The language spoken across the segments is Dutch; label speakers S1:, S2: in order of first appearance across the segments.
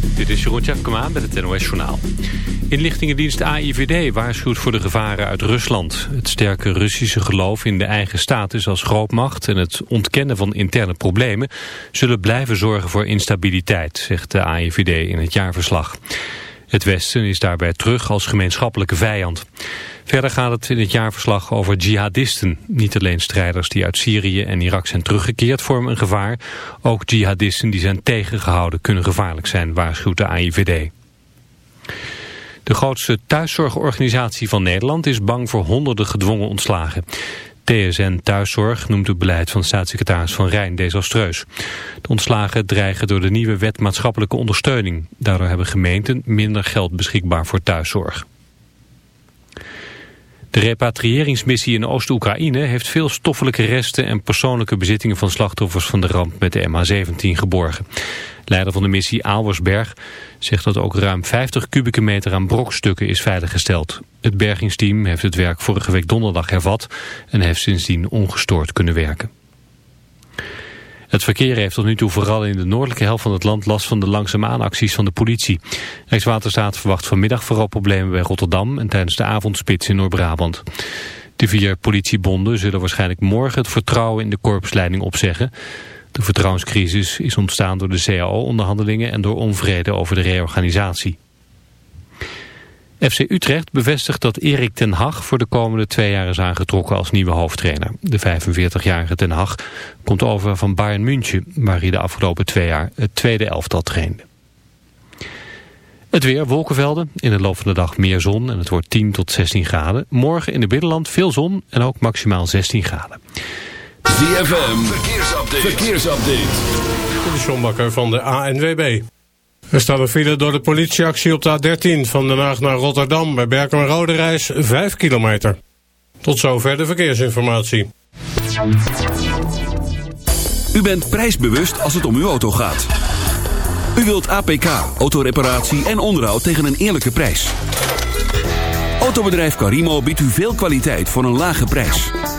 S1: Dit is Jeroen Tjepkema met het NOS Journaal. Inlichtingendienst AIVD waarschuwt voor de gevaren uit Rusland. Het sterke Russische geloof in de eigen status als grootmacht... en het ontkennen van interne problemen... zullen blijven zorgen voor instabiliteit, zegt de AIVD in het jaarverslag. Het Westen is daarbij terug als gemeenschappelijke vijand. Verder gaat het in het jaarverslag over jihadisten. Niet alleen strijders die uit Syrië en Irak zijn teruggekeerd vormen een gevaar. Ook jihadisten die zijn tegengehouden kunnen gevaarlijk zijn, waarschuwt de AIVD. De grootste thuiszorgorganisatie van Nederland is bang voor honderden gedwongen ontslagen. TSN Thuiszorg noemt het beleid van staatssecretaris Van Rijn desastreus. De ontslagen dreigen door de nieuwe wet maatschappelijke ondersteuning. Daardoor hebben gemeenten minder geld beschikbaar voor thuiszorg. De repatriëringsmissie in Oost-Oekraïne heeft veel stoffelijke resten en persoonlijke bezittingen van slachtoffers van de ramp met de MH17 geborgen. Leider van de missie Aalwersberg zegt dat ook ruim 50 kubieke meter aan brokstukken is veiliggesteld. Het bergingsteam heeft het werk vorige week donderdag hervat en heeft sindsdien ongestoord kunnen werken. Het verkeer heeft tot nu toe vooral in de noordelijke helft van het land last van de langzamaanacties van de politie. Rijkswaterstaat verwacht vanmiddag vooral problemen bij Rotterdam en tijdens de avondspits in Noord-Brabant. De vier politiebonden zullen waarschijnlijk morgen het vertrouwen in de korpsleiding opzeggen. De vertrouwenscrisis is ontstaan door de CAO-onderhandelingen en door onvrede over de reorganisatie. FC Utrecht bevestigt dat Erik ten Hag voor de komende twee jaar is aangetrokken als nieuwe hoofdtrainer. De 45-jarige ten Hag komt over van Bayern München, waar hij de afgelopen twee jaar het tweede elftal trainde. Het weer, wolkenvelden, in de loop van de dag meer zon en het wordt 10 tot 16 graden. Morgen in het binnenland veel zon en ook maximaal 16 graden.
S2: ZFM, verkeersupdate. verkeersupdate.
S3: De John van de ANWB. Er staat een file door de politieactie op de A13 van Den Haag naar Rotterdam bij Berkel en Rode Reis 5 kilometer. Tot zover de verkeersinformatie.
S2: U bent prijsbewust als het om uw auto gaat. U wilt APK, autoreparatie en onderhoud tegen een eerlijke prijs. Autobedrijf Carimo biedt u veel kwaliteit voor een lage prijs.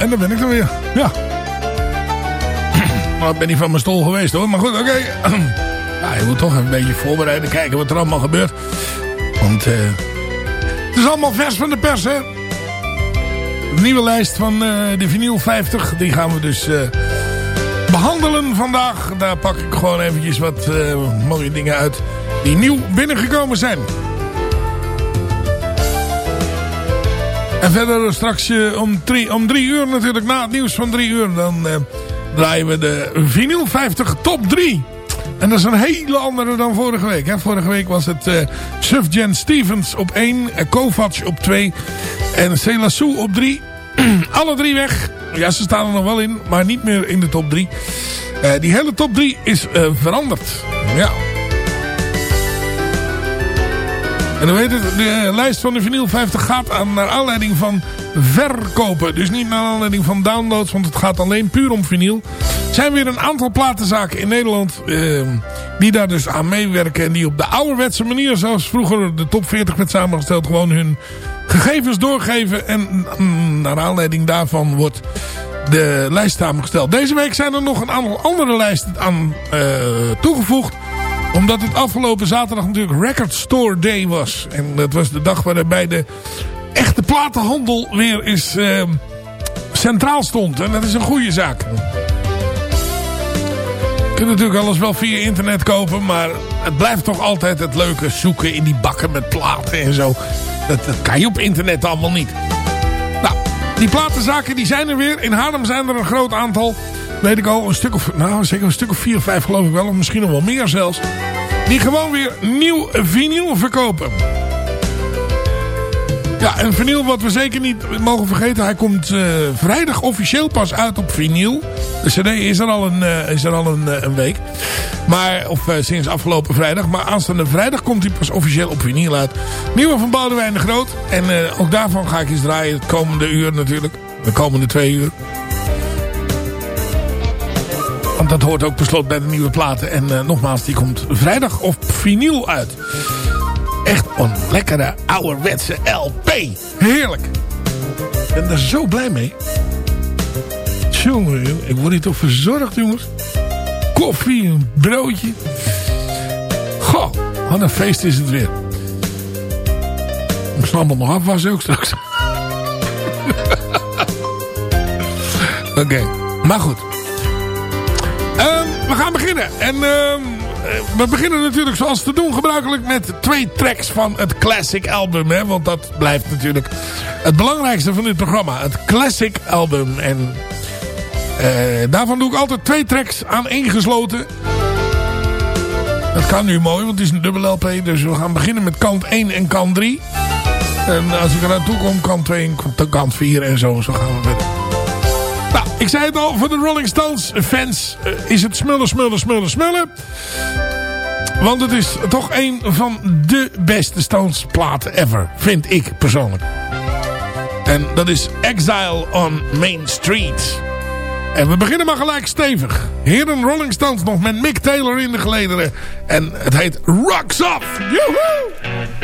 S4: En daar ben ik dan weer. Ja. Nou, ben niet van mijn stol geweest hoor. Maar goed, oké. Ja, je moet toch een beetje voorbereiden. Kijken wat er allemaal gebeurt. Want uh, het is allemaal vers van de pers, hè. De nieuwe lijst van uh, de vinyl 50. Die gaan we dus uh, behandelen vandaag. Daar pak ik gewoon eventjes wat mooie dingen uit. Die nieuw binnengekomen zijn. En verder straks uh, om, drie, om drie uur natuurlijk, na het nieuws van drie uur... dan uh, draaien we de vinyl 50 top 3. En dat is een hele andere dan vorige week. Hè? Vorige week was het uh, Sufjan Stevens op 1, Kovac op 2 en Selassou op 3. Alle drie weg. Ja, ze staan er nog wel in, maar niet meer in de top 3. die hele top 3 is veranderd. Ja. En dan weet het, de lijst van de vinyl 50 gaat aan naar aanleiding van verkopen. Dus niet naar aanleiding van downloads, want het gaat alleen puur om vinyl. Er zijn weer een aantal platenzaken in Nederland uh, die daar dus aan meewerken. En die op de ouderwetse manier, zoals vroeger de top 40 werd samengesteld, gewoon hun gegevens doorgeven. En mm, naar aanleiding daarvan wordt de lijst samengesteld. Deze week zijn er nog een aantal andere lijsten aan uh, toegevoegd omdat het afgelopen zaterdag natuurlijk Record Store Day was. En dat was de dag waarbij de echte platenhandel weer eens uh, centraal stond. En dat is een goede zaak. Je kunt natuurlijk alles wel via internet kopen. Maar het blijft toch altijd het leuke zoeken in die bakken met platen en zo. Dat, dat kan je op internet allemaal niet. Nou, die platenzaken die zijn er weer. In Haarlem zijn er een groot aantal. Weet ik al, een stuk of, nou zeker een stuk of vier, vijf geloof ik wel. Of misschien nog wel meer zelfs. Die gewoon weer nieuw vinyl verkopen. Ja, en vinyl wat we zeker niet mogen vergeten. Hij komt uh, vrijdag officieel pas uit op vinyl. De cd is er al een, uh, is er al een, een week. Maar, of sinds afgelopen vrijdag. Maar aanstaande vrijdag komt hij pas officieel op vinyl uit. Nieuwe van Boudewijn de Groot. En ook daarvan ga ik eens draaien. Het komende uur natuurlijk. De komende twee uur. Dat hoort ook beslot bij de nieuwe platen. En nogmaals, die komt vrijdag op vinyl uit. Echt een lekkere ouderwetse LP. Heerlijk. Ik ben daar zo blij mee. Jongen, ik word hier toch verzorgd, jongens. Koffie, een broodje. Goh, wat een feest is het weer. Ik zal allemaal nog afwassen ook straks. Oké, maar goed. We gaan beginnen. En... Um, eh, we beginnen natuurlijk zoals te doen gebruikelijk met twee tracks van het Classic Album. Hè? Want dat blijft natuurlijk het belangrijkste van dit programma. Het Classic Album. En uh, daarvan doe ik altijd twee tracks aan één gesloten. Dat kan nu mooi, want het is een dubbel LP. Dus we gaan beginnen met kant 1 en kant 3. En als ik er naartoe kom, kant 2 en kant 4 en zo. Zo gaan we verder. Zei het al, voor de Rolling Stones fans uh, is het smullen, smullen, smullen, smullen. Want het is toch een van de beste Stones platen ever, vind ik persoonlijk. En dat is Exile on Main Street. En we beginnen maar gelijk stevig. Heren Rolling Stones nog met Mick Taylor in de gelederen. En het heet Rocks Off. Joehoe!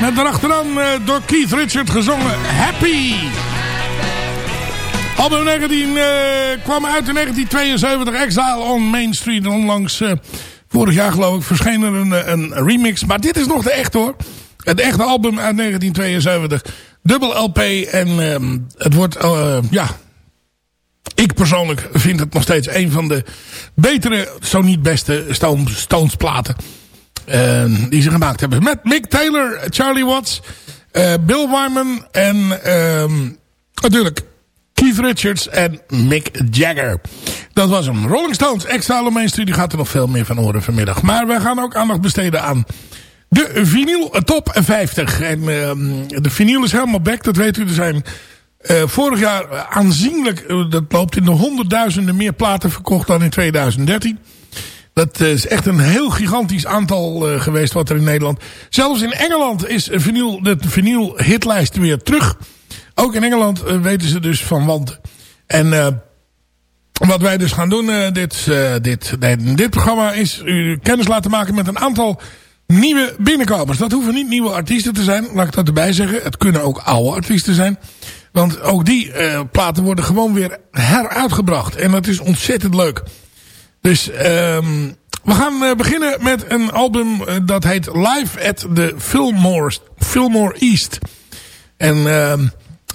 S4: Met daarachteraan uh, door Keith Richard gezongen Happy. Album 19 uh, kwam uit in 1972. Exile on Main Street. Onlangs, uh, vorig jaar geloof ik, verscheen er een, remix. Maar dit is nog de echte hoor. Het echte album uit 1972. Dubbel LP. En uh, het wordt, ja... Ik persoonlijk vind het nog steeds een van de betere, zo niet beste Stones platen. Uh, die ze gemaakt hebben. Met Mick Taylor, Charlie Watts, uh, Bill Wyman en uh, natuurlijk Keith Richards en Mick Jagger. Dat was hem. Rolling Stones, extra Main Studio gaat er nog veel meer van horen vanmiddag. Maar wij gaan ook aandacht besteden aan de vinyl top 50. En ehm, de vinyl is helemaal back, dat weet u. Er zijn uh, vorig jaar aanzienlijk, dat loopt in de honderdduizenden meer platen verkocht dan in 2013. Dat is echt een heel gigantisch aantal uh, geweest wat er in Nederland. Zelfs in Engeland is vinyl, de vinyl hitlijst weer terug. Ook in Engeland weten ze dus van want. En wat wij dus gaan doen dit, dit, dit programma is u kennis laten maken met een aantal nieuwe binnenkomers. Dat hoeven niet nieuwe artiesten te zijn, laat ik dat erbij zeggen. Het kunnen ook oude artiesten zijn. Want ook die platen worden gewoon weer heruitgebracht. En dat is ontzettend leuk. Dus um, we gaan uh, beginnen met een album uh, dat heet Live at the Fillmore, Fillmore East. En uh,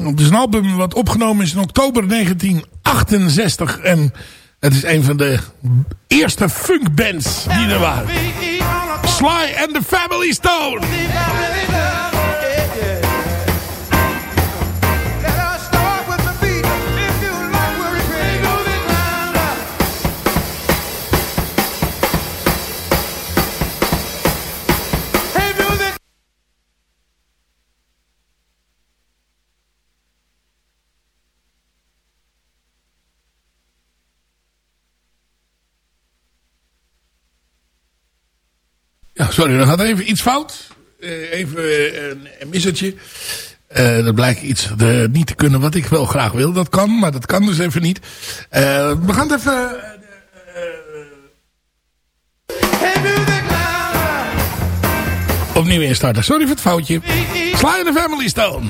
S4: het is een album wat opgenomen is in oktober 1968. En het is een van de eerste funkbands die er waren. Sly and the Family Stone. Ja, sorry, dan gaat even iets fout. Uh, even uh, een, een missertje. Uh, dat blijkt iets niet te kunnen wat ik wel graag wil. Dat kan, maar dat kan dus even niet. we gaan het even... opnieuw instarten. Sorry voor het foutje. Sly in the Family Stone.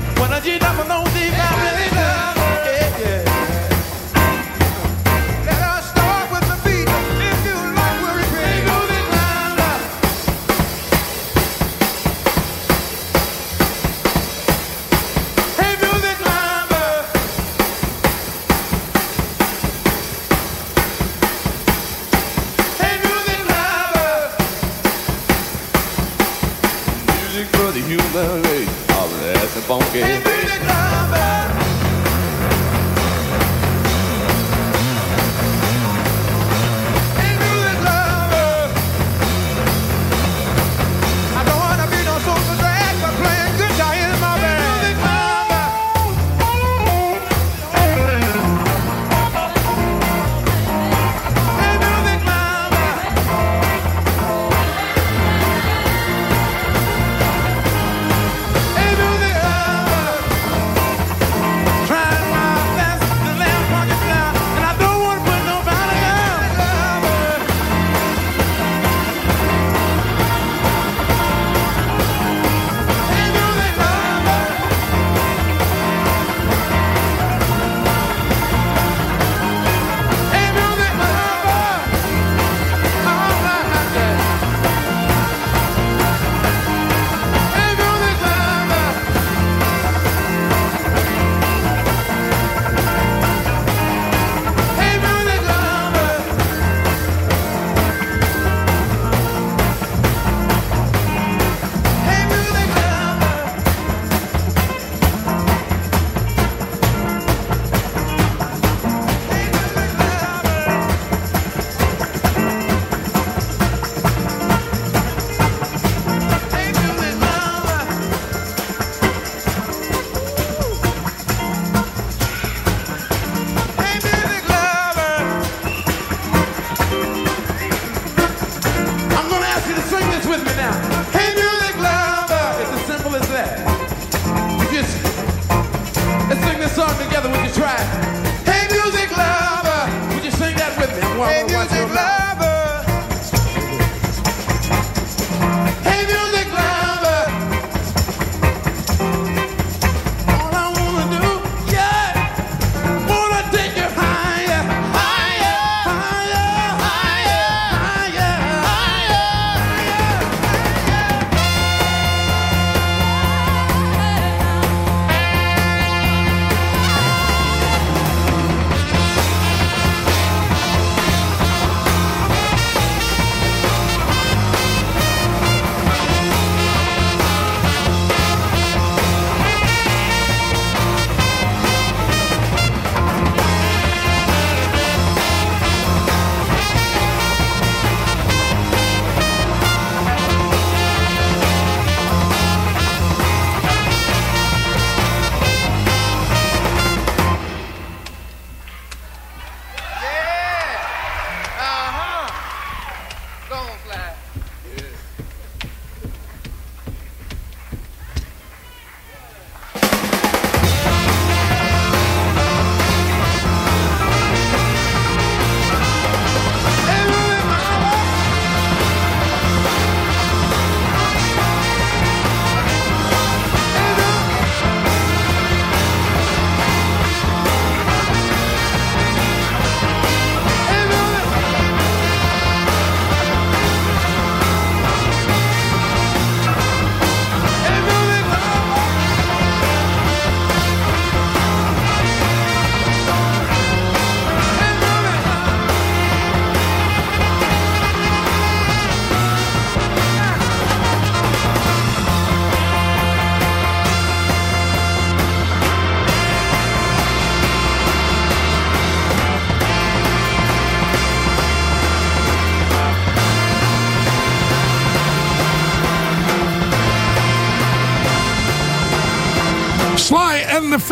S4: Funky. Sly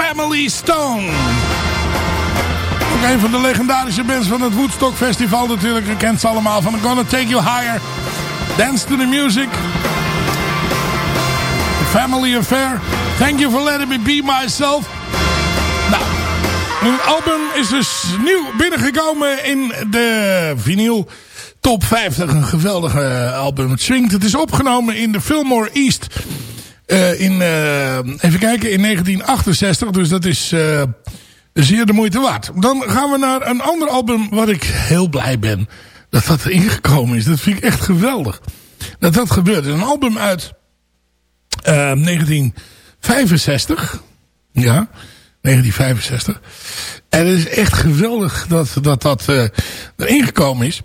S4: Family Stone. Ook een van de legendarische bands van het Woodstock Festival natuurlijk. Kent ze allemaal van Gonna Take You Higher. Dance to the Music. The Family Affair. Thank You for Letting Me Be Myself. Nou, een album is dus nieuw binnengekomen in de vinyl top 50. Een geweldige album. Het swingt. Het is opgenomen in de Fillmore East. Uh, in, uh, even kijken, in 1968. Dus dat is uh, zeer de moeite waard. Dan gaan we naar een ander album wat ik heel blij ben. Dat dat erin gekomen is. Dat vind ik echt geweldig. Dat dat gebeurt. Een album uit 1965. Ja, 1965. En het is echt geweldig dat dat, dat erin gekomen is.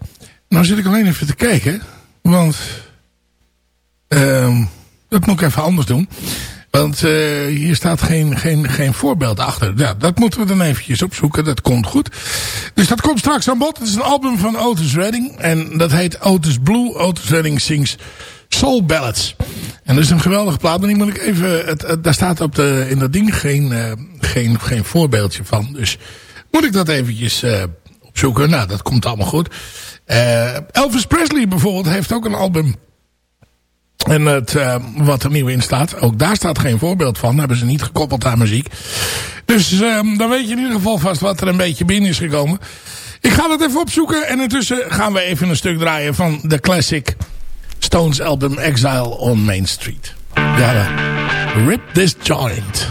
S4: Nou zit ik alleen even te kijken. Want... Uh, dat moet ik even anders doen. Want uh, hier staat geen, geen, geen voorbeeld achter. Ja, dat moeten we dan eventjes opzoeken. Dat komt goed. Dus dat komt straks aan bod. Het is een album van Otis Redding. En dat heet Otis Blue. Otis Redding sings Soul Ballads. En dat is een geweldige plaat. Maar die moet ik even... Het, daar staat op de, in dat ding geen, uh, geen, geen voorbeeldje van. Dus moet ik dat eventjes uh, opzoeken. Nou, dat komt allemaal goed. Elvis Presley bijvoorbeeld heeft ook een album en het, uh, wat er nieuw in staat, ook daar staat geen voorbeeld van. Hebben ze niet gekoppeld aan muziek. Dus uh, dan weet je in ieder geval vast wat er een beetje binnen is gekomen. Ik ga dat even opzoeken. En intussen gaan we even een stuk draaien van de classic Stones album Exile on Main Street. Ja, Rip This Joint.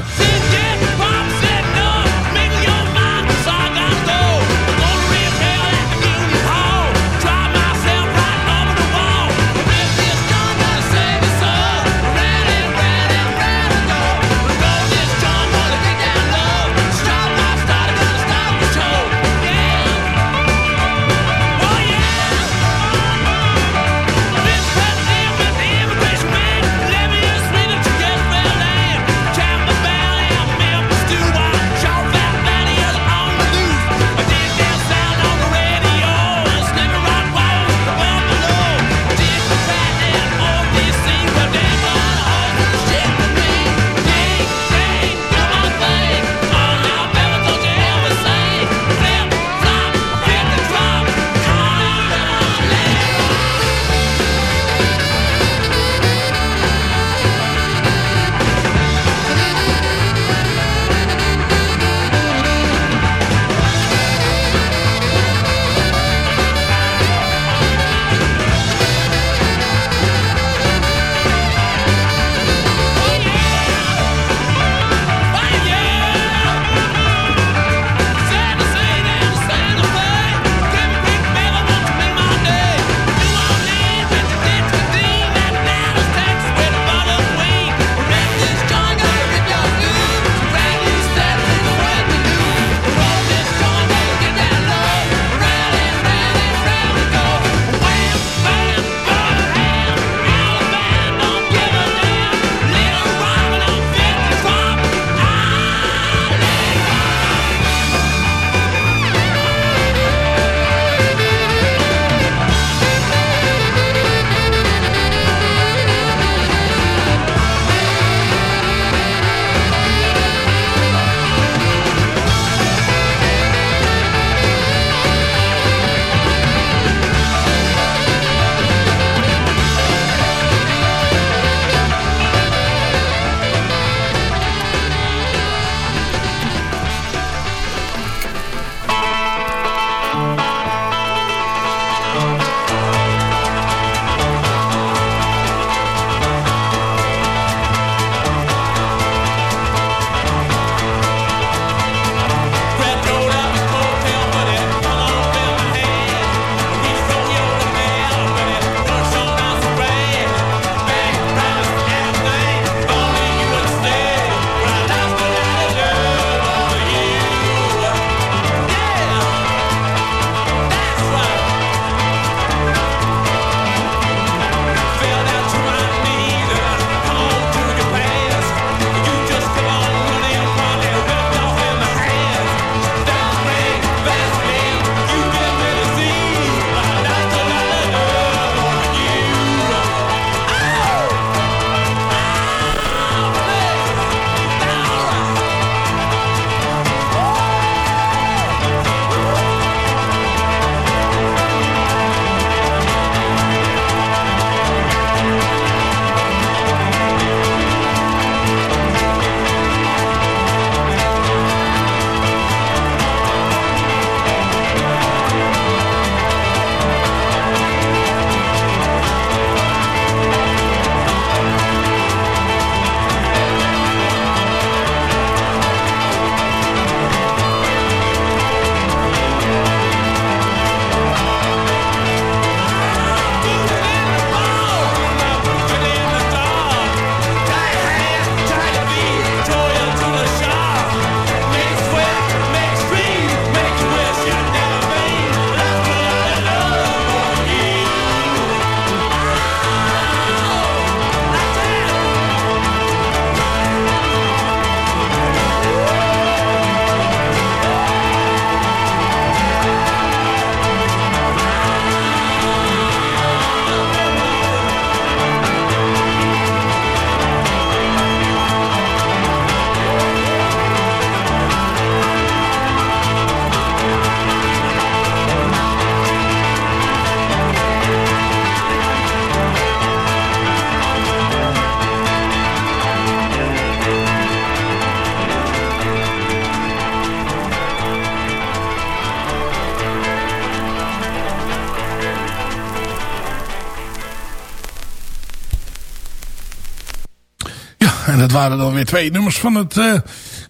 S4: Waren dan weer twee nummers van het uh,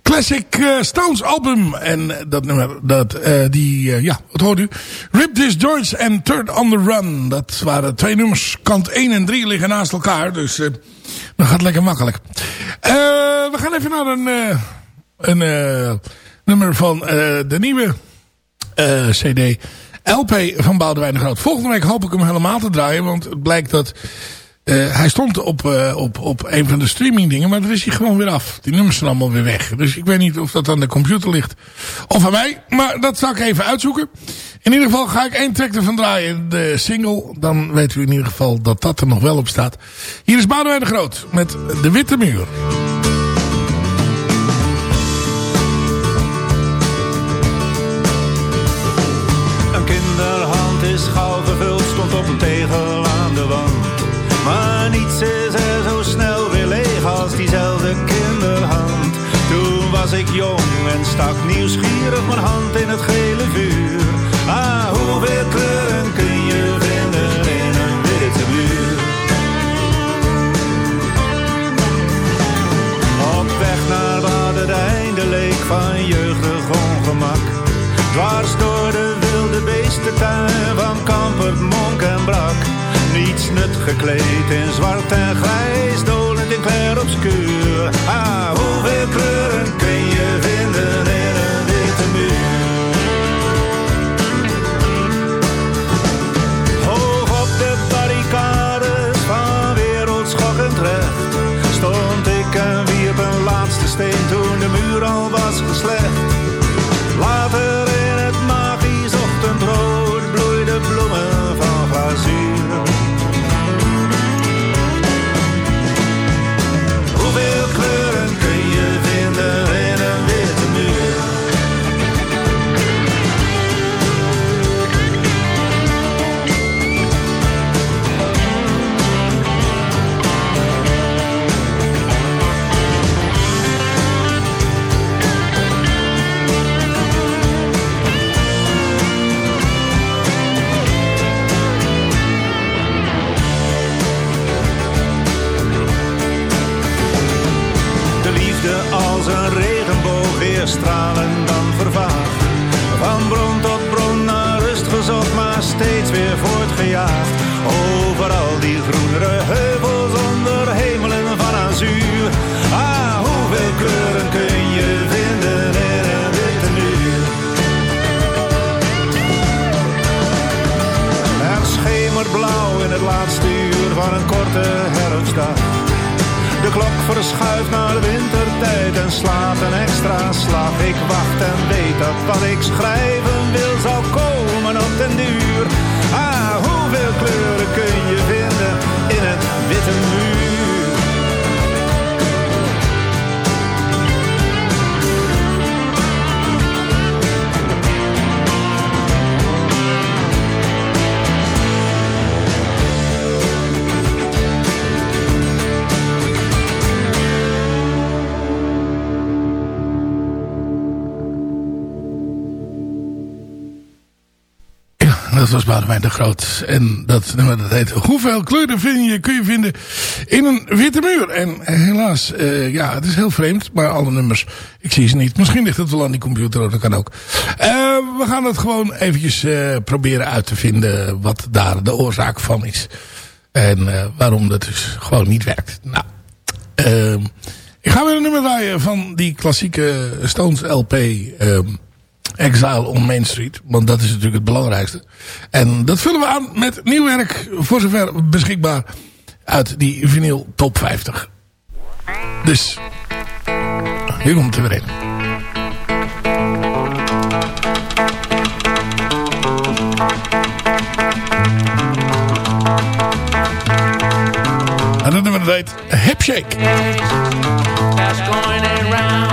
S4: Classic uh, Stones album. En dat nummer, dat, die, ja, wat hoort u? Rip This George en Third on the Run. Dat waren twee nummers. Kant 1 en 3 liggen naast elkaar. Dus dat gaat lekker makkelijk. we gaan even naar een, een nummer van de nieuwe cd... LP van Boudewijn de Groot. Volgende week hoop ik hem helemaal te draaien. Want het blijkt dat uh, hij stond op, uh, op, op een van de streaming dingen, maar daar is hij gewoon weer af. Die nummers zijn allemaal weer weg. Dus ik weet niet of dat aan de computer ligt of aan mij. Maar dat zal ik even uitzoeken. In ieder geval ga ik één track ervan draaien. De single. Dan weten we in ieder geval dat dat er nog wel op staat. Hier is Boudewijn de Groot met De Witte Muur.
S5: Een kinderhand is gauw vervuld, stond op een tegel aan de wand. Niets is er zo snel weer leeg als diezelfde kinderhand. Toen was ik jong en stak nieuwsgierig mijn hand in het gele vuur. Ah, hoeveel kleuren in zwart en grijs, een korte herfstdag. De klok verschuift naar de wintertijd en slaat een extra slag. Ik wacht en weet dat wat ik schrijven wil zal komen op den duur.
S4: Was Boudewijn de Groot. En dat nummer dat heet Hoeveel kleuren vind je, kun je vinden in een witte muur? En helaas, uh, ja, het is heel vreemd. Maar alle nummers, ik zie ze niet. Misschien ligt het wel aan die computer, dat kan ook. Uh, we gaan het gewoon eventjes uh, proberen uit te vinden wat daar de oorzaak van is. En waarom dat dus gewoon niet werkt. Nou, ik ga weer een nummer draaien van die klassieke Stones LP... Exile on Main Street. Want dat is natuurlijk het belangrijkste. En dat vullen we aan met nieuw werk. Voor zover beschikbaar. Uit die vinyl top 50. Dus. Hier komt er weer een. En dat nummer dat heet Hip Shake. That's.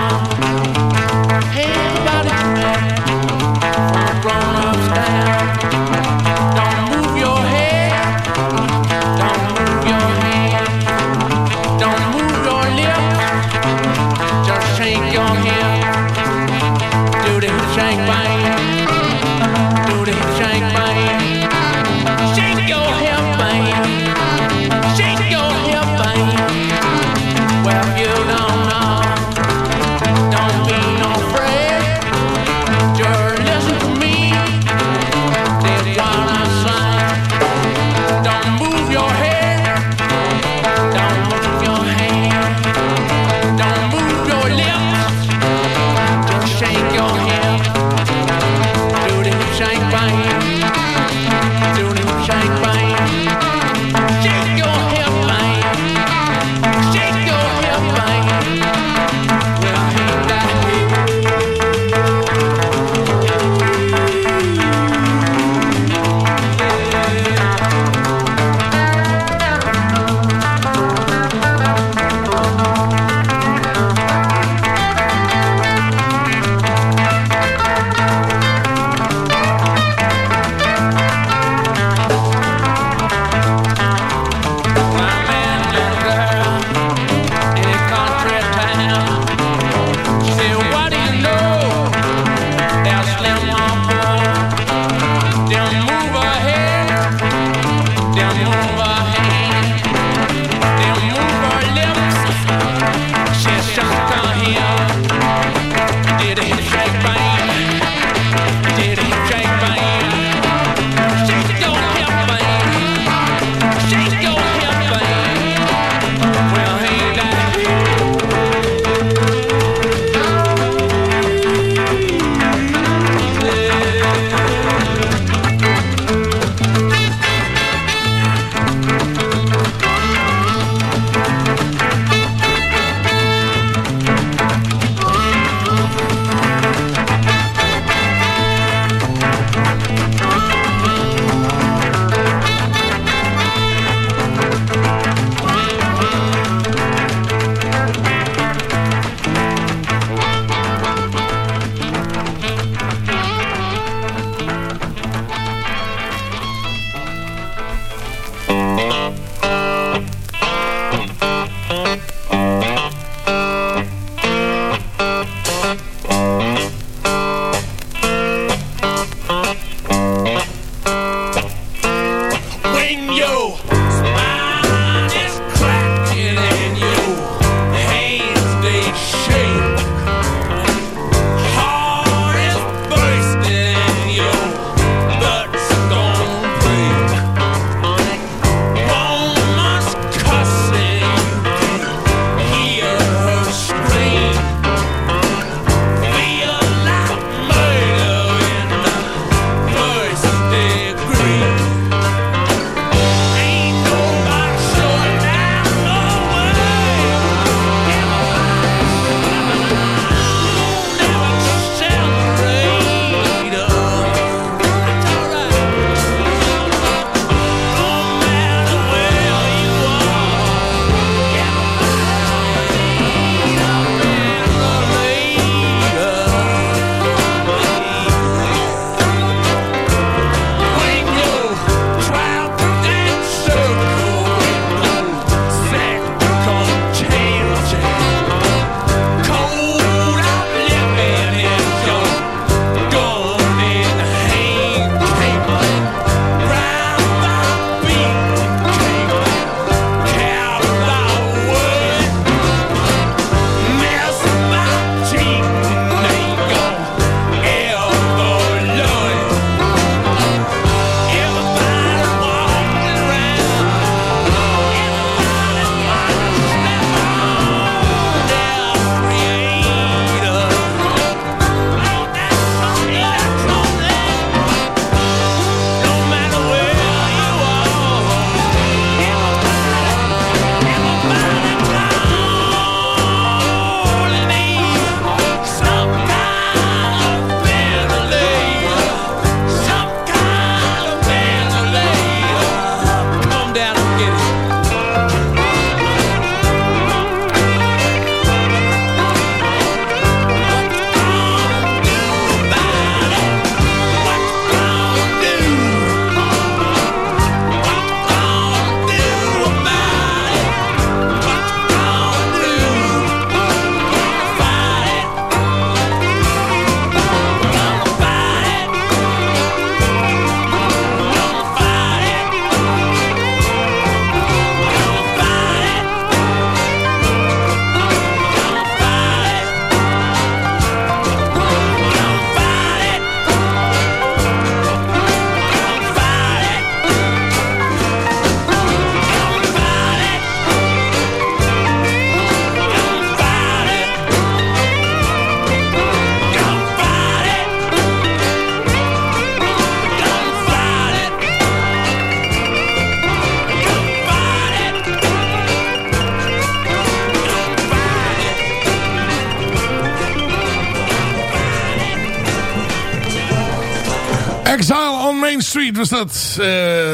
S6: Dat. Uh,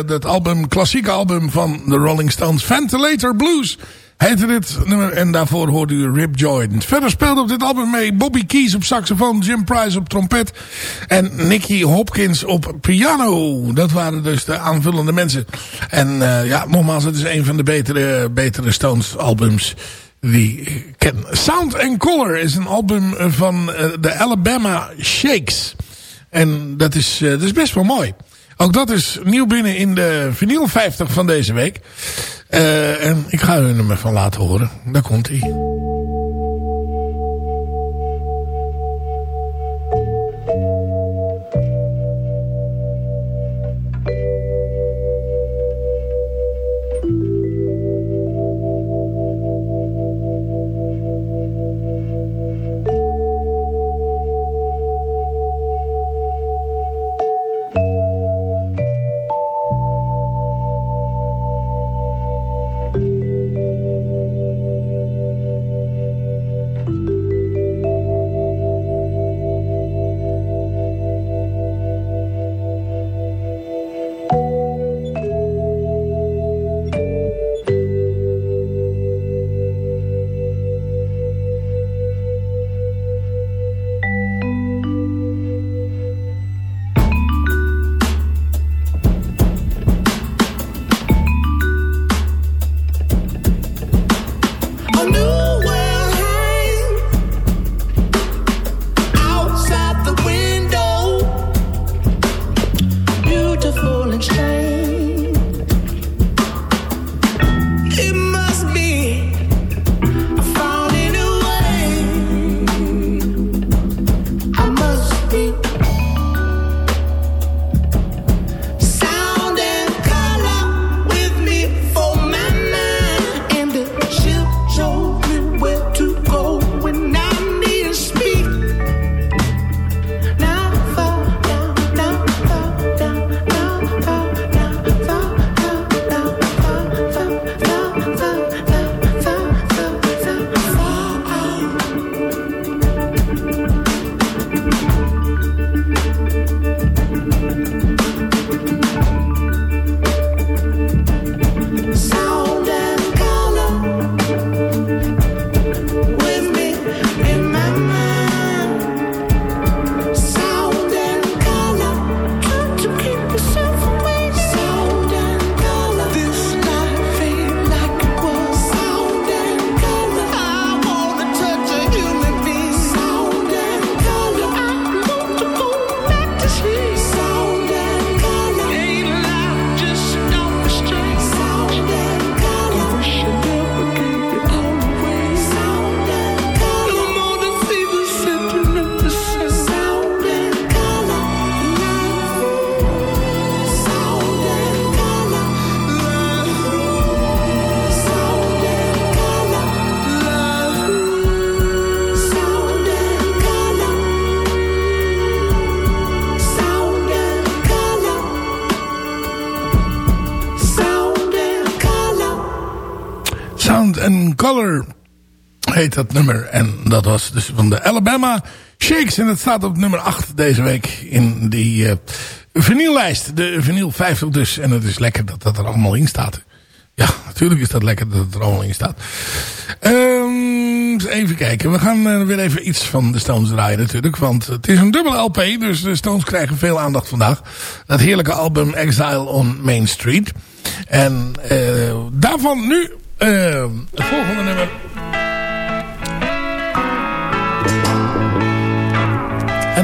S6: dat album, klassieke album van de Rolling Stones. Ventilator Blues heette dit nummer. En daarvoor hoorde u Rip Jordan. Verder speelde op dit album mee Bobby Keys op saxofoon. Jim Price op trompet. En Nicky Hopkins op piano. Dat waren dus de aanvullende mensen. En uh, ja, nogmaals, het is een van de betere, betere Stones albums die ik ken. Sound and Color is een album van uh, de Alabama Shakes. En dat is, dat is best wel mooi. Ook dat is nieuw binnen in de vinyl 50 van deze week. Uh, en ik ga u er van laten horen. Daar komt hij. Dat nummer. En dat was dus van de Alabama Shakes. En het staat op nummer 8 deze week in die uh, vinyllijst. De vinyl 50 dus. En het is lekker dat dat er allemaal in staat. Ja, natuurlijk is dat lekker dat het er allemaal in staat. Um, even kijken. We gaan uh, weer even iets van de Stones draaien natuurlijk. Want het is een dubbele LP. Dus de Stones krijgen veel aandacht vandaag. Dat heerlijke album Exile on Main Street. En uh, daarvan nu het volgende nummer.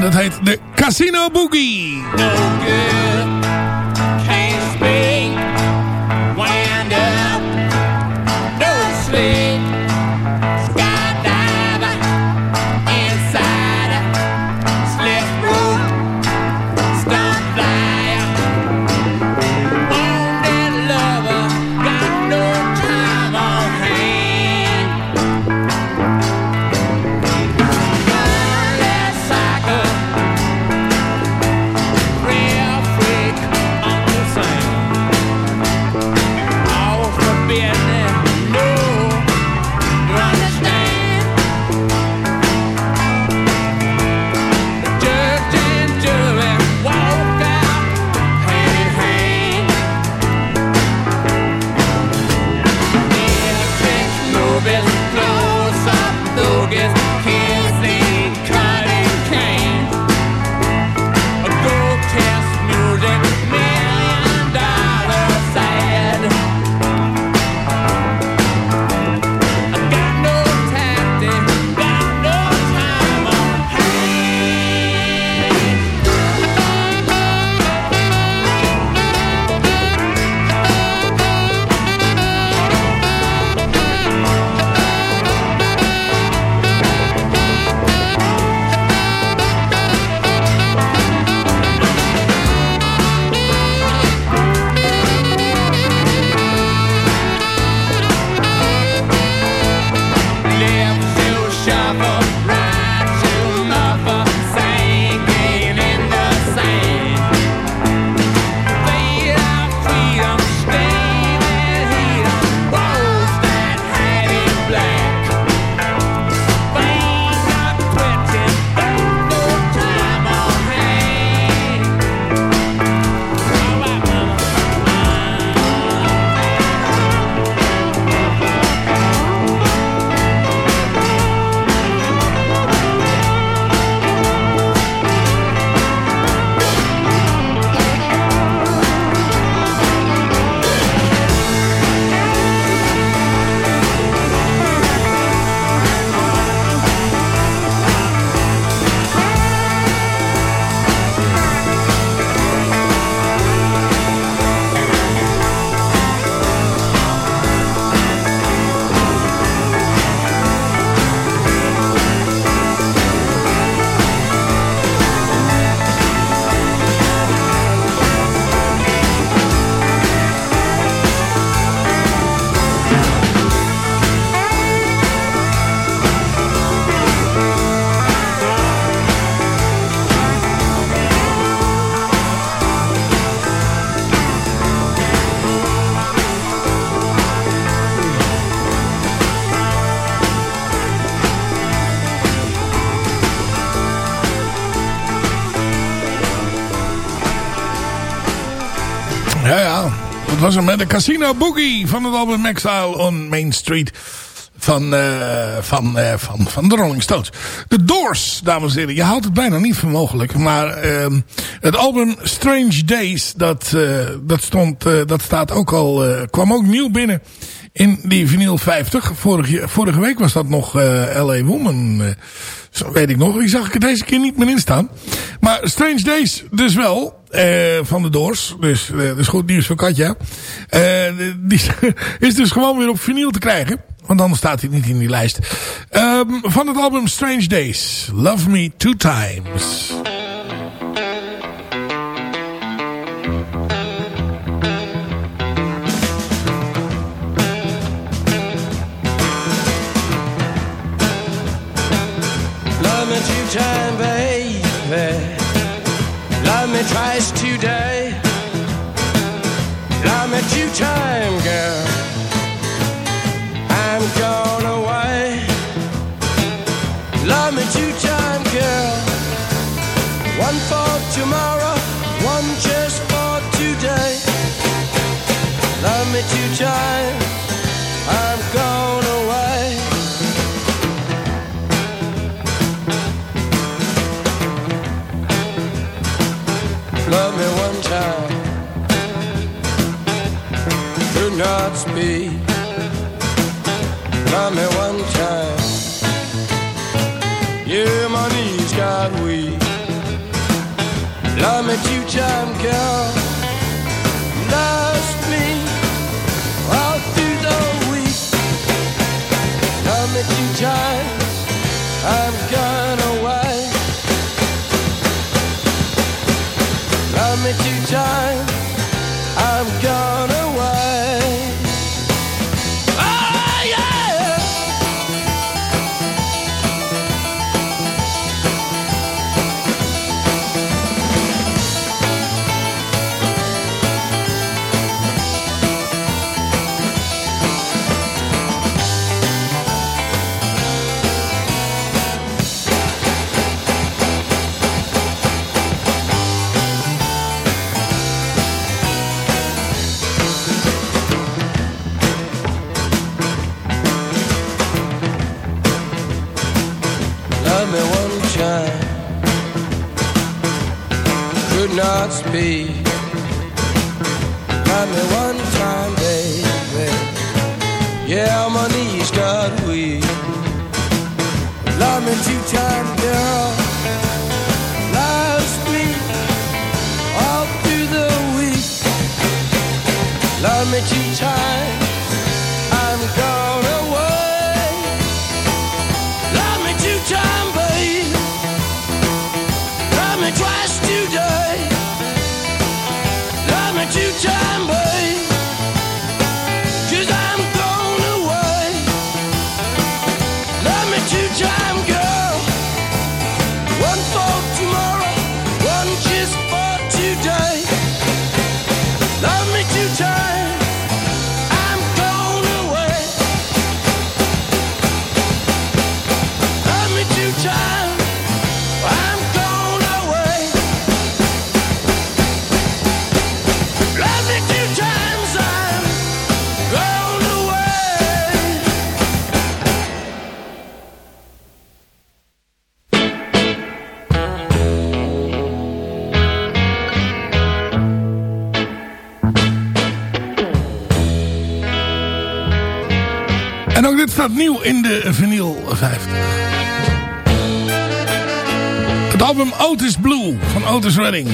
S6: Dat heet de Casino Boogie.
S4: Ja. Dat was hem met de Casino Boogie van het album Exile on Main Street van, uh, van, uh, van, van de Rolling Stones. De Doors, dames en heren. Je houdt het bijna niet voor mogelijk. Maar uh, het album Strange Days, dat, uh, dat, stond, dat staat ook al, kwam ook nieuw binnen in die vinyl 50. Vorige, vorige week was dat nog L.A. Woman. zo weet ik nog. Die zag ik er deze keer niet meer in staan. Maar Strange Days dus wel. Van de Doors. Dus dat is goed nieuws voor Katja. die is dus gewoon weer op vinyl te krijgen. Want anders staat hij niet in die lijst. Um, van het album Strange Days. Love Me Two Times.
S7: Love me two times. Twice today. Love me two times, girl. I'm gone away. Love me two time, girl. One for tomorrow, one just for today. Love me two times. Speak Love me one time. Yeah, my knees got weak. Love me two time, girl. Lost me all through the week. Love me two times. I'm gone away. Love me two times.
S4: Staat nieuw in de vinyl 50. Het album Otis Blue van Otis Redding.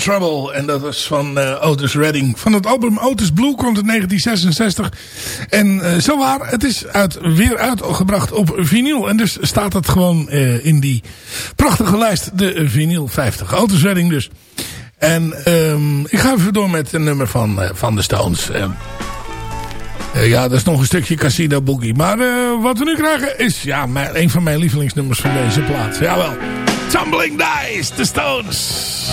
S8: Trouble.
S9: En dat was van uh, Otis Redding. Van het album Otis Blue komt in 1966. En uh, zo waar, het is uit, weer uitgebracht op vinyl. En dus staat het gewoon uh, in die prachtige lijst. De vinyl 50. Otis Redding dus. En um, ik ga even door met een nummer van, van de Stones. Ja, dat is nog een stukje Casino Boogie. Maar wat we nu krijgen is ja, een van mijn lievelingsnummers van deze plaats. Jawel. Tumbling Dice, The Stones.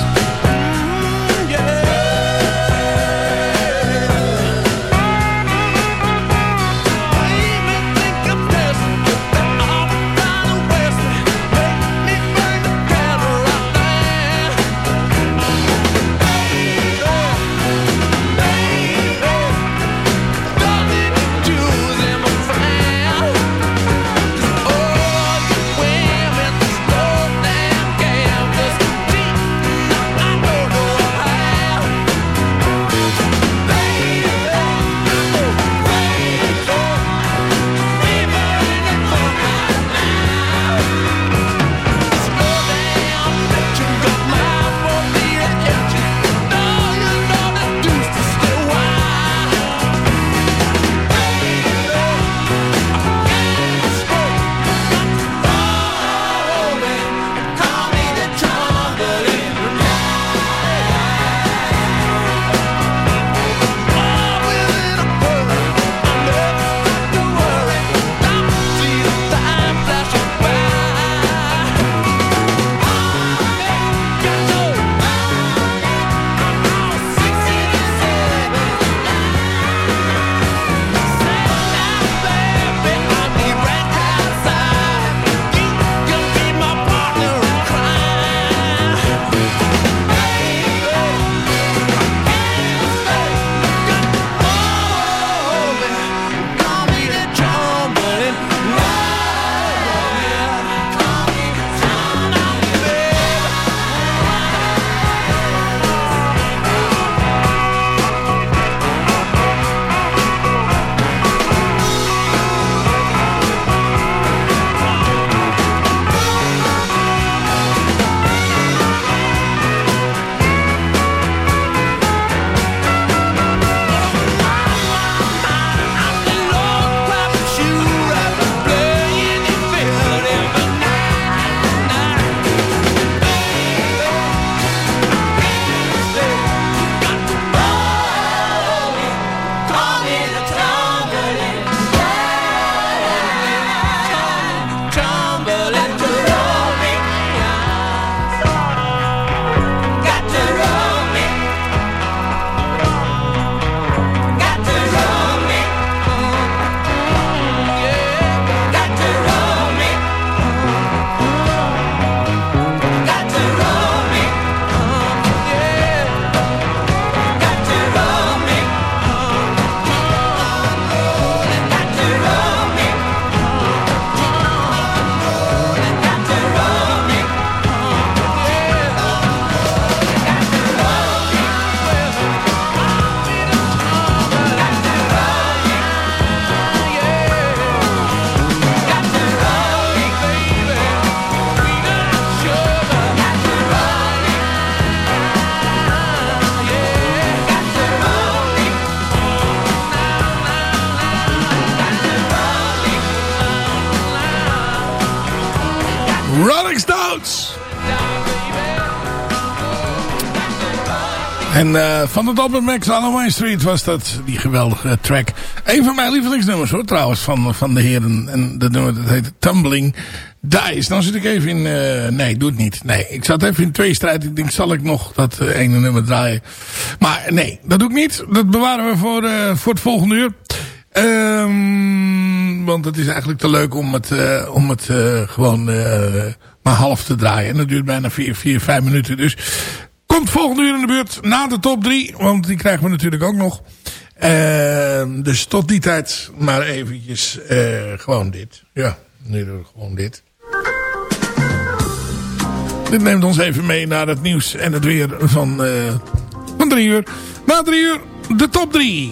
S9: Van het album Max on My Street was dat die geweldige track. Een van mijn lievelingsnummers hoor trouwens van, van de heren. En dat nummer dat heet Tumbling Dice. Dan zit ik even in... Uh, nee, doe het niet. Nee, ik zat even in twee strijd. Ik denk, zal ik nog dat uh, ene nummer draaien? Maar nee, dat doe ik niet. Dat bewaren we voor, voor het volgende uur. Um, want het is eigenlijk te leuk om het, om het gewoon maar half te draaien. En dat duurt bijna vier, vier, vijf minuten. Dus Komt volgende uur in de buurt na de top 3. Want die krijgen we natuurlijk ook nog. Uh, dus tot die tijd maar eventjes uh, gewoon dit. Ja, nu doen we gewoon dit. Dit neemt ons even mee naar het nieuws en het weer van, uh, van drie uur. Na drie uur de top 3.